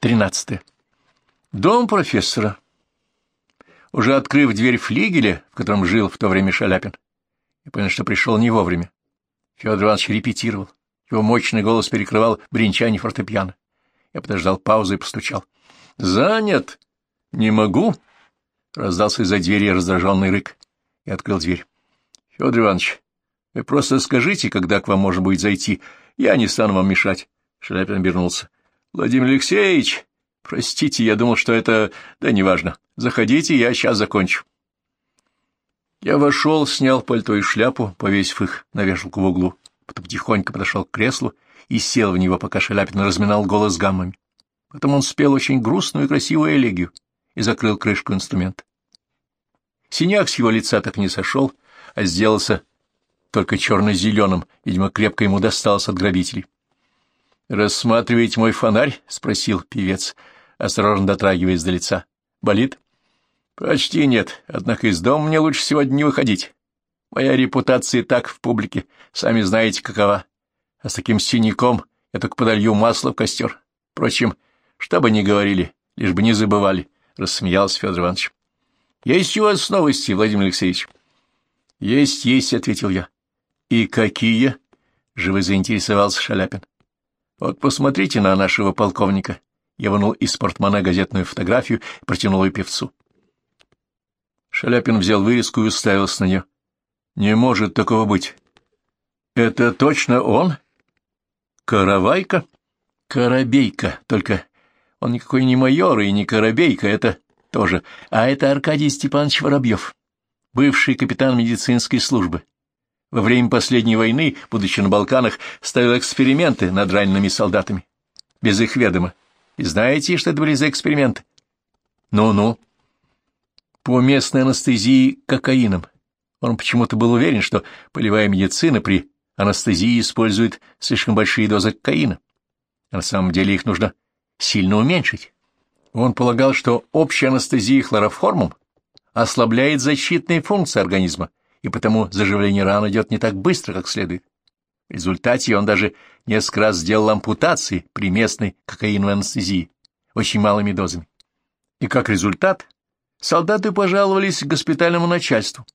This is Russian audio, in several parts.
13. Дом профессора. Уже открыв дверь флигеля, в котором жил в то время Шаляпин, я понял, что пришел не вовремя. Федор Иванович репетировал. Его мощный голос перекрывал бренчание фортепиано. Я подождал паузы и постучал. «Занят! Не могу!» Раздался из-за двери раздраженный рык. Я открыл дверь. «Федор Иванович, вы просто скажите, когда к вам можно будет зайти. Я не стану вам мешать». Шаляпин обернулся. Владимир Алексеевич, простите, я думал, что это... Да неважно. Заходите, я сейчас закончу. Я вошел, снял пальто и шляпу, повесив их на вешалку в углу, потом тихонько подошел к креслу и сел в него, пока Шаляпин разминал голос гаммами. Потом он спел очень грустную и красивую элегию и закрыл крышку инструмента. Синяк с его лица так не сошел, а сделался только черно-зеленым, видимо, крепко ему досталось от грабителей. — Рассматриваете мой фонарь? — спросил певец, осторожно дотрагиваясь до лица. — Болит? — Почти нет, однако из дома мне лучше сегодня не выходить. Моя репутация так в публике, сами знаете, какова. А с таким синяком я только подолью масло в костер. Впрочем, что бы ни говорили, лишь бы не забывали, — рассмеялся Федор Иванович. — Есть у вас новости, Владимир Алексеевич? — Есть, есть, — ответил я. — И какие? — живо заинтересовался Шаляпин. Вот посмотрите на нашего полковника. Я вынул из портмона газетную фотографию и протянул ее певцу. Шаляпин взял вырезку и уставился на нее. Не может такого быть. Это точно он? Каравайка? Коробейка, только он никакой не майор и не Коробейка, это тоже. А это Аркадий Степанович Воробьев, бывший капитан медицинской службы во время последней войны, будучи на Балканах, ставил эксперименты над ранеными солдатами. Без их ведома. И знаете, что это были за эксперименты? Ну-ну. По местной анестезии кокаином. Он почему-то был уверен, что полевая медицина при анестезии использует слишком большие дозы кокаина. А на самом деле их нужно сильно уменьшить. Он полагал, что общая анестезия хлороформом ослабляет защитные функции организма, и потому заживление ран идет не так быстро, как следует. В результате он даже несколько раз сделал ампутации при местной кокаиновой анестезии, очень малыми дозами. И как результат солдаты пожаловались к госпитальному начальству.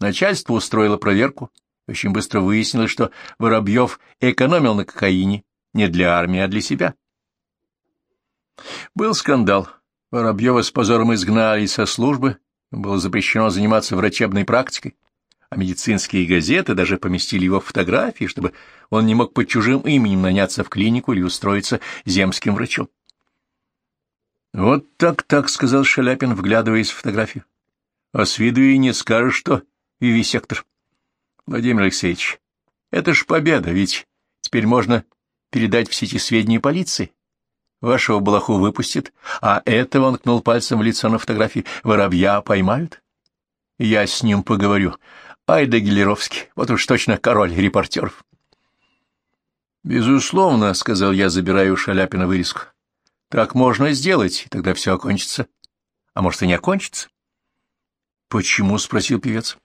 Начальство устроило проверку, очень быстро выяснилось, что Воробьев экономил на кокаине не для армии, а для себя. Был скандал. Воробьева с позором изгнали со службы, было запрещено заниматься врачебной практикой а медицинские газеты даже поместили его фотографии, чтобы он не мог под чужим именем наняться в клинику или устроиться земским врачом. «Вот так-так», — сказал Шаляпин, вглядываясь в фотографию. «А с виду и не скажешь, что вивисектор». «Владимир Алексеевич, это ж победа, ведь теперь можно передать все эти сведения полиции. Вашего балаху выпустят, а этого, он кнул пальцем в лицо на фотографии, воробья поймают. Я с ним поговорю, Ай да Гелеровский, вот уж точно король репортеров. «Безусловно», — сказал я, забирая у Шаляпина вырезку. «Так можно сделать, и тогда все окончится. А может, и не окончится?» «Почему?» — спросил певец.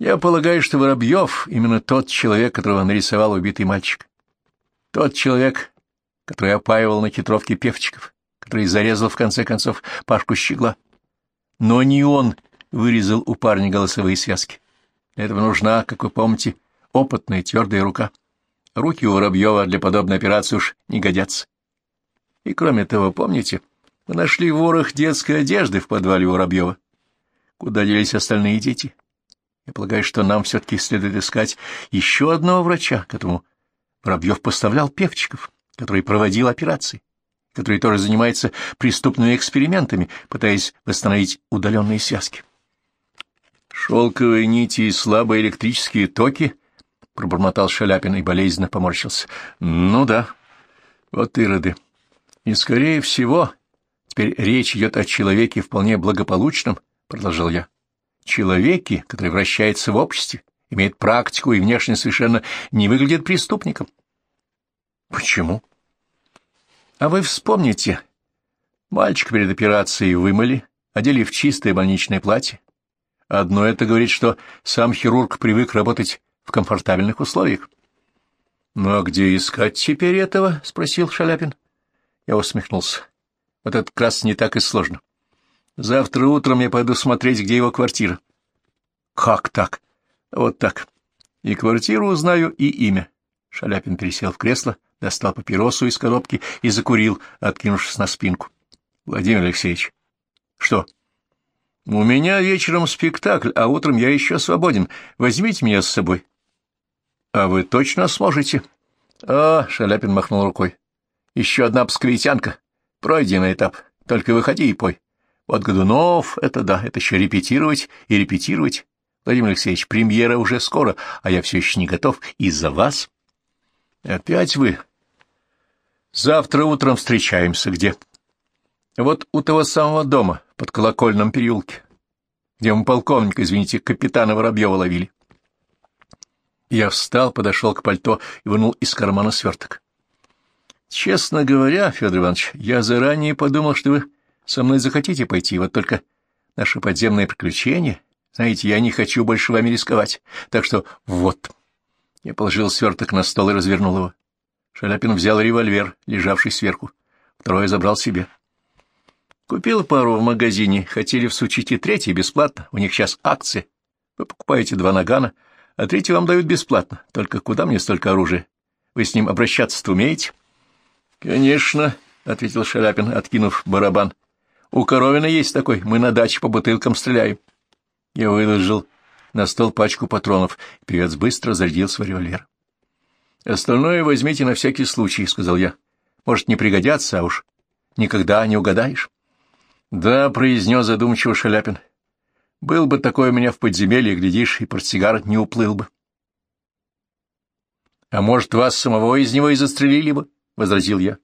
«Я полагаю, что Воробьев — именно тот человек, которого нарисовал убитый мальчик. Тот человек, который опаивал на хитровке певчиков, который зарезал, в конце концов, Пашку Щегла. Но не он вырезал у парня голосовые связки. Для этого нужна, как вы помните, опытная твердая рука. Руки у Воробьева для подобной операции уж не годятся. И кроме того, помните, мы нашли ворох детской одежды в подвале у Воробьева. Куда делись остальные дети? Я полагаю, что нам все-таки следует искать еще одного врача, которому Воробьев поставлял певчиков, который проводил операции, который тоже занимается преступными экспериментами, пытаясь восстановить удаленные связки. Шелковые нити и слабые электрические токи? — пробормотал Шаляпин и болезненно поморщился. — Ну да, вот ироды. И, скорее всего, теперь речь идет о человеке вполне благополучном, — продолжал я. Человеке, который вращается в обществе, имеет практику и внешне совершенно не выглядит преступником. — Почему? — А вы вспомните. Мальчика перед операцией вымыли, одели в чистое больничное платье, Одно это говорит, что сам хирург привык работать в комфортабельных условиях. — Ну а где искать теперь этого? — спросил Шаляпин. Я усмехнулся. Вот это как раз не так и сложно. Завтра утром я пойду смотреть, где его квартира. Как так? Вот так. И квартиру узнаю, и имя. Шаляпин пересел в кресло, достал папиросу из коробки и закурил, откинувшись на спинку. Владимир Алексеевич. Что? У меня вечером спектакль, а утром я еще свободен. Возьмите меня с собой. А вы точно сможете? А, Шаляпин махнул рукой. Еще одна псковитянка. Пройденный этап. Только выходи и пой. Вот Годунов, это да, это еще репетировать и репетировать. Владимир Алексеевич, премьера уже скоро, а я все еще не готов из-за вас. Опять вы? Завтра утром встречаемся. Где? Вот у того самого дома, под колокольном переулке, где мы полковника, извините, капитана Воробьева ловили. Я встал, подошел к пальто и вынул из кармана сверток. Честно говоря, Федор Иванович, я заранее подумал, что вы со мной захотите пойти, вот только наше подземное приключение, знаете, я не хочу больше вами рисковать, так что вот. Я положил сверток на стол и развернул его. Шаляпин взял револьвер, лежавший сверху. Второе забрал себе. Купил пару в магазине, хотели всучить и третий бесплатно, у них сейчас акции. Вы покупаете два нагана, а третий вам дают бесплатно. Только куда мне столько оружия? Вы с ним обращаться-то умеете? — Конечно, — ответил Шаляпин, откинув барабан. — У Коровина есть такой, мы на даче по бутылкам стреляем. Я выложил на стол пачку патронов, и певец быстро зарядил свой револьвер. — Остальное возьмите на всякий случай, — сказал я. — Может, не пригодятся, а уж никогда не угадаешь. — Да, — произнес задумчиво Шаляпин. — Был бы такой у меня в подземелье, глядишь, и портсигар не уплыл бы. — А может, вас самого из него и застрелили бы? — возразил я.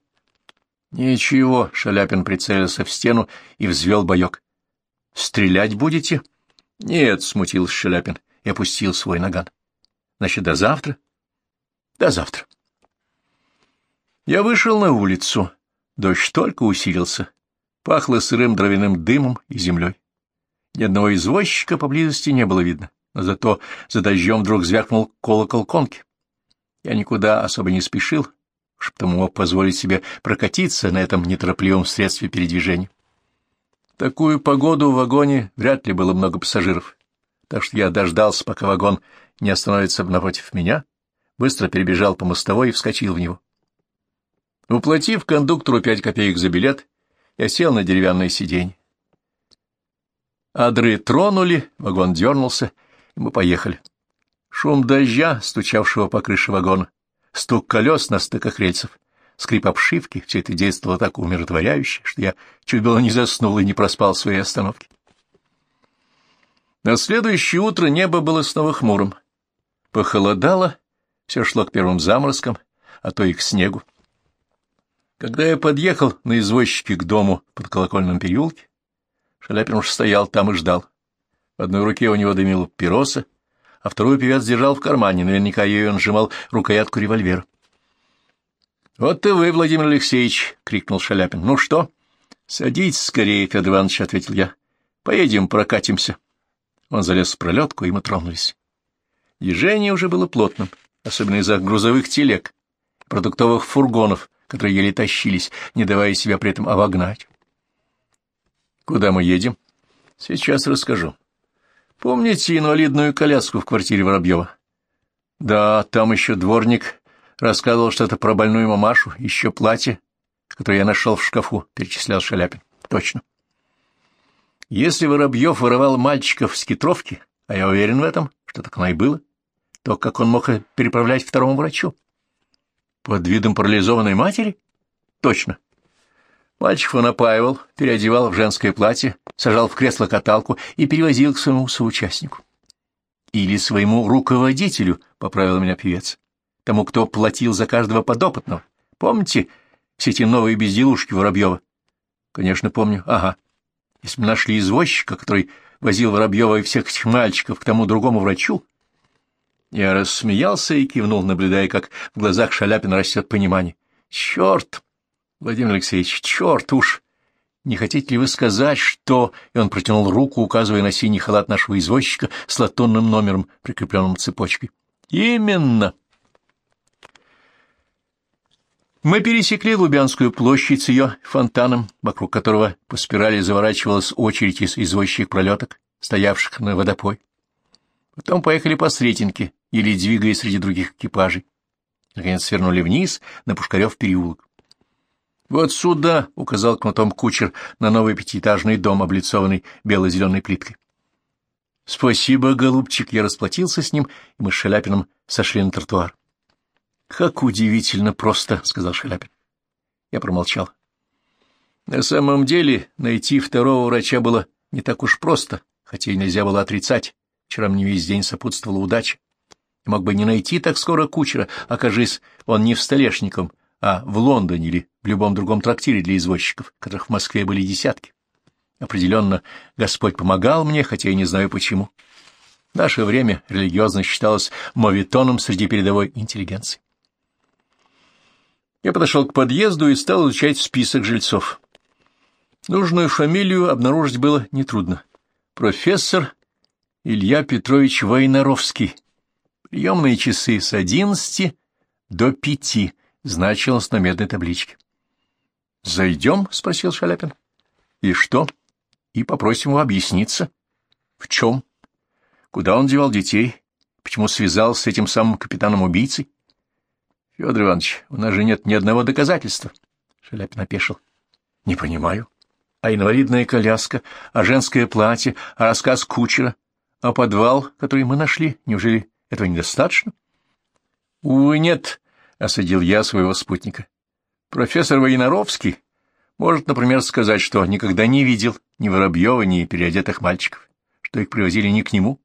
— Ничего, — Шаляпин прицелился в стену и взвел боек. — Стрелять будете? — Нет, — смутился Шаляпин и опустил свой наган. — Значит, до завтра? — До завтра. Я вышел на улицу. Дождь только усилился. Пахло сырым дровяным дымом и землей. Ни одного извозчика поблизости не было видно, но зато за дождем вдруг звякнул колокол конки. Я никуда особо не спешил, уж потому мог позволить себе прокатиться на этом неторопливом средстве передвижения. В такую погоду в вагоне вряд ли было много пассажиров, так что я дождался, пока вагон не остановится напротив меня, быстро перебежал по мостовой и вскочил в него. Уплатив кондуктору пять копеек за билет, я сел на деревянное сиденье. Адры тронули, вагон дернулся, и мы поехали. Шум дождя, стучавшего по крыше вагона, стук колес на стыках рельсов, скрип обшивки — все это действовало так умиротворяюще, что я чуть было не заснул и не проспал своей остановки. На следующее утро небо было снова хмурым. Похолодало, все шло к первым заморозкам, а то и к снегу. Когда я подъехал на извозчике к дому под колокольном переулке, Шаляпин уж стоял там и ждал. В одной руке у него дымил пироса, а вторую певец держал в кармане, наверняка ее он сжимал рукоятку револьвера. — Вот и вы, Владимир Алексеевич! — крикнул Шаляпин. — Ну что? — Садитесь скорее, Федор Иванович, — ответил я. — Поедем, прокатимся. Он залез в пролетку, и мы тронулись. Движение уже было плотным, особенно из-за грузовых телег, продуктовых фургонов, которые еле тащились, не давая себя при этом обогнать. Куда мы едем? Сейчас расскажу. Помните инвалидную коляску в квартире Воробьева? Да, там еще дворник рассказывал что-то про больную мамашу, еще платье, которое я нашел в шкафу, перечислял Шаляпин. Точно. Если Воробьев воровал мальчиков с китровки, а я уверен в этом, что так оно и было, то как он мог переправлять второму врачу? Под видом парализованной матери? Точно. Мальчиков он опаивал, переодевал в женское платье, сажал в кресло-каталку и перевозил к своему соучастнику. Или своему руководителю, — поправил меня певец, — тому, кто платил за каждого подопытного. Помните все эти новые безделушки Воробьева? Конечно, помню. Ага. Если бы нашли извозчика, который возил Воробьева и всех этих мальчиков к тому другому врачу, я рассмеялся и кивнул, наблюдая, как в глазах Шаляпина растет понимание. «Черт! Владимир Алексеевич, черт уж! Не хотите ли вы сказать, что...» И он протянул руку, указывая на синий халат нашего извозчика с латунным номером, прикрепленным цепочкой. «Именно!» Мы пересекли Лубянскую площадь с ее фонтаном, вокруг которого по спирали заворачивалась очередь из извозчих пролеток, стоявших на водопой. Потом поехали по Сретенке, или двигаясь среди других экипажей. Наконец свернули вниз на Пушкарев переулок. «Вот сюда», — указал кнутом кучер на новый пятиэтажный дом, облицованный бело-зеленой плиткой. «Спасибо, голубчик», — я расплатился с ним, и мы с Шаляпиным сошли на тротуар. Как удивительно просто, — сказал Шаляпин. Я промолчал. На самом деле найти второго врача было не так уж просто, хотя и нельзя было отрицать. Вчера мне весь день сопутствовала удача. Я мог бы не найти так скоро кучера, окажись он не в Столешником, а в Лондоне или в любом другом трактире для извозчиков, которых в Москве были десятки. Определенно, Господь помогал мне, хотя и не знаю почему. В наше время религиозно считалось мовитоном среди передовой интеллигенции. Я подошел к подъезду и стал изучать список жильцов. Нужную фамилию обнаружить было нетрудно. Профессор Илья Петрович Войнаровский. Приемные часы с одиннадцати до пяти, значилось на медной табличке. «Зайдем?» — спросил Шаляпин. «И что?» «И попросим его объясниться». «В чем?» «Куда он девал детей? Почему связался с этим самым капитаном-убийцей?» — Федор Иванович, у нас же нет ни одного доказательства. Шаляпин опешил. — Не понимаю. А инвалидная коляска, а женское платье, а рассказ кучера, а подвал, который мы нашли, неужели этого недостаточно? — Увы, нет, — осадил я своего спутника. Профессор Воиноровский может, например, сказать, что никогда не видел ни Воробьева, ни переодетых мальчиков, что их привозили не к нему,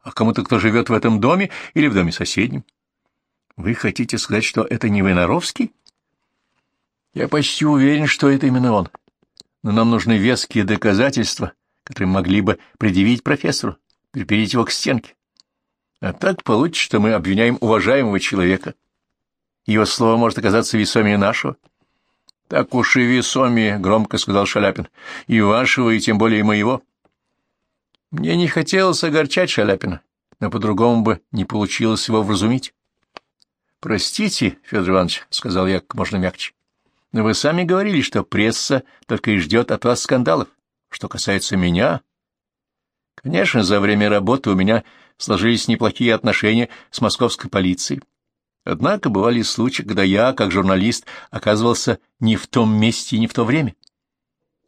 а кому-то, кто живет в этом доме или в доме соседнем. Вы хотите сказать, что это не Войнаровский? Я почти уверен, что это именно он. Но нам нужны веские доказательства, которые могли бы предъявить профессору, припереть его к стенке. А так получится, что мы обвиняем уважаемого человека. Его слово может оказаться весомее нашего. — Так уж и весомее, — громко сказал Шаляпин, — и вашего, и тем более моего. Мне не хотелось огорчать Шаляпина, но по-другому бы не получилось его вразумить. Простите, Федор Иванович, — сказал я как можно мягче, — но вы сами говорили, что пресса только и ждет от вас скандалов. Что касается меня... Конечно, за время работы у меня сложились неплохие отношения с московской полицией. Однако бывали случаи, когда я, как журналист, оказывался не в том месте и не в то время.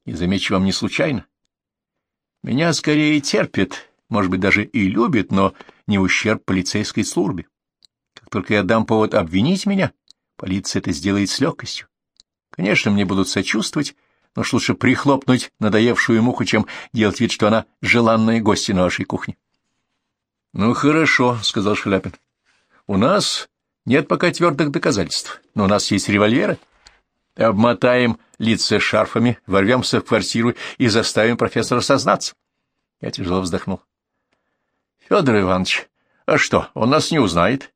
И замечу вам не случайно. Меня скорее терпят, может быть, даже и любят, но не ущерб полицейской службе. Только я дам повод обвинить меня, полиция это сделает с легкостью. Конечно, мне будут сочувствовать, но уж лучше прихлопнуть надоевшую муху, чем делать вид, что она желанная гостья на вашей кухне. — Ну, хорошо, — сказал Шаляпин. — У нас нет пока твердых доказательств, но у нас есть револьверы. Обмотаем лица шарфами, ворвемся в квартиру и заставим профессора сознаться. Я тяжело вздохнул. — Федор Иванович, а что, он нас не узнает?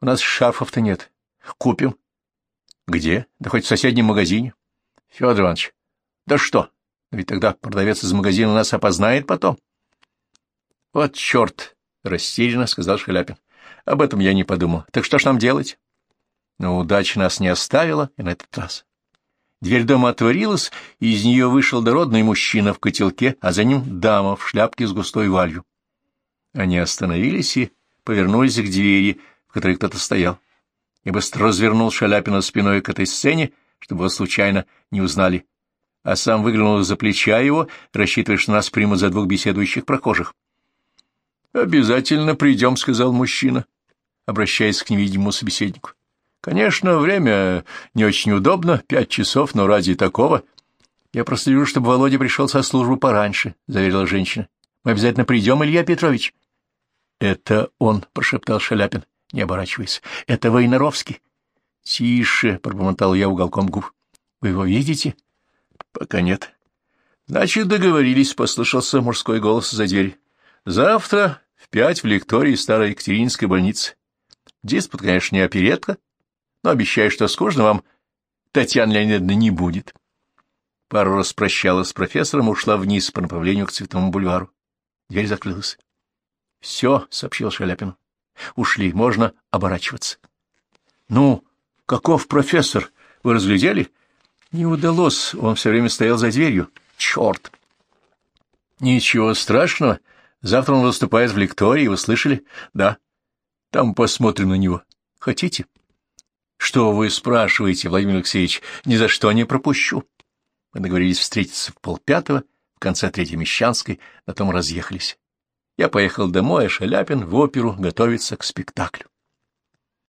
У нас шарфов-то нет. Купим. Где? Да хоть в соседнем магазине. Федор Иванович, да что? Ведь тогда продавец из магазина нас опознает потом. Вот черт, растерянно сказал Шаляпин. Об этом я не подумал. Так что ж нам делать? Но удача нас не оставила и на этот раз. Дверь дома отворилась, и из нее вышел дородный мужчина в котелке, а за ним дама в шляпке с густой валью. Они остановились и повернулись к двери, в которой кто-то стоял. Я быстро развернул Шаляпина спиной к этой сцене, чтобы его случайно не узнали, а сам выглянул из-за плеча его, рассчитывая, что нас примут за двух беседующих прохожих. — Обязательно придем, — сказал мужчина, обращаясь к невидимому собеседнику. — Конечно, время не очень удобно, пять часов, но ради такого... — Я прослежу, чтобы Володя пришел со службы пораньше, — заверила женщина. — Мы обязательно придем, Илья Петрович. — Это он, — прошептал Шаляпин не оборачиваясь. — Это Войнаровский. — Тише, — пробормотал я уголком губ. — Вы его видите? — Пока нет. — Значит, договорились, — послышался мужской голос за дверь. — Завтра в пять в лектории старой Екатерининской больницы. Диспут, конечно, не оперетка, но обещаю, что скучно вам Татьяна Леонидовна не будет. Пару раз прощалась с профессором и ушла вниз по направлению к Цветному бульвару. Дверь закрылась. — Все, — сообщил Шаляпин. Ушли, можно оборачиваться. — Ну, Каков профессор? Вы разглядели? Не удалось, он все время стоял за дверью. Черт! Ничего страшного. Завтра он выступает в лектории, вы слышали? Да. Там посмотрим на него. Хотите? Что вы спрашиваете, Владимир Алексеевич? Ни за что не пропущу. Мы договорились встретиться в полпятого, в конце Третьей Мещанской, на том разъехались. Я поехал домой, а Шаляпин в оперу готовиться к спектаклю.